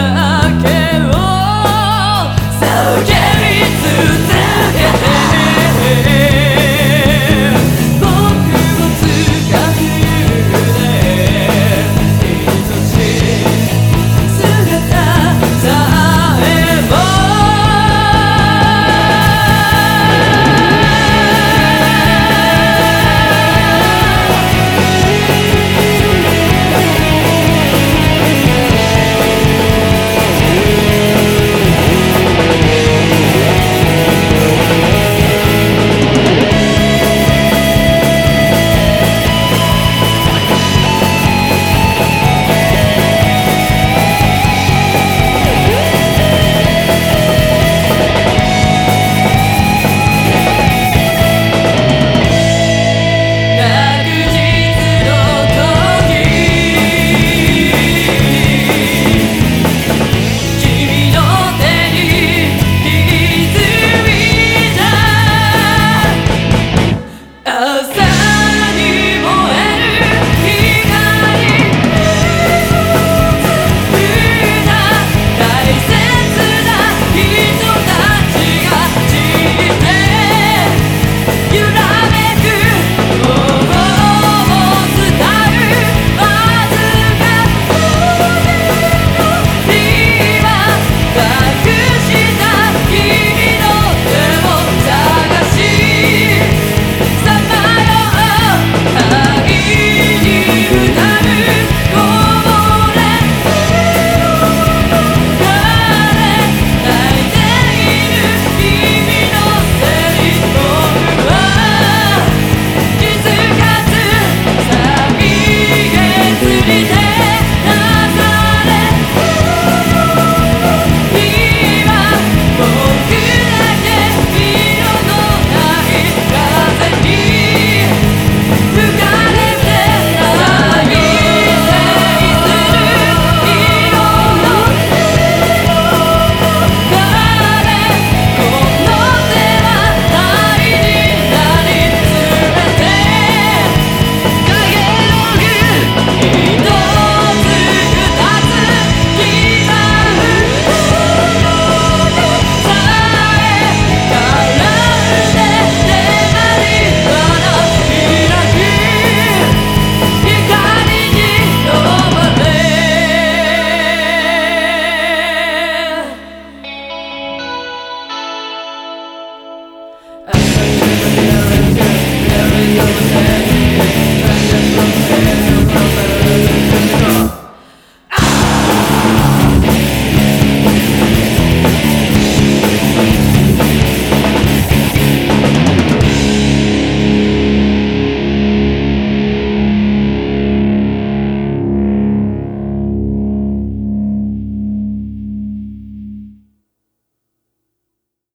better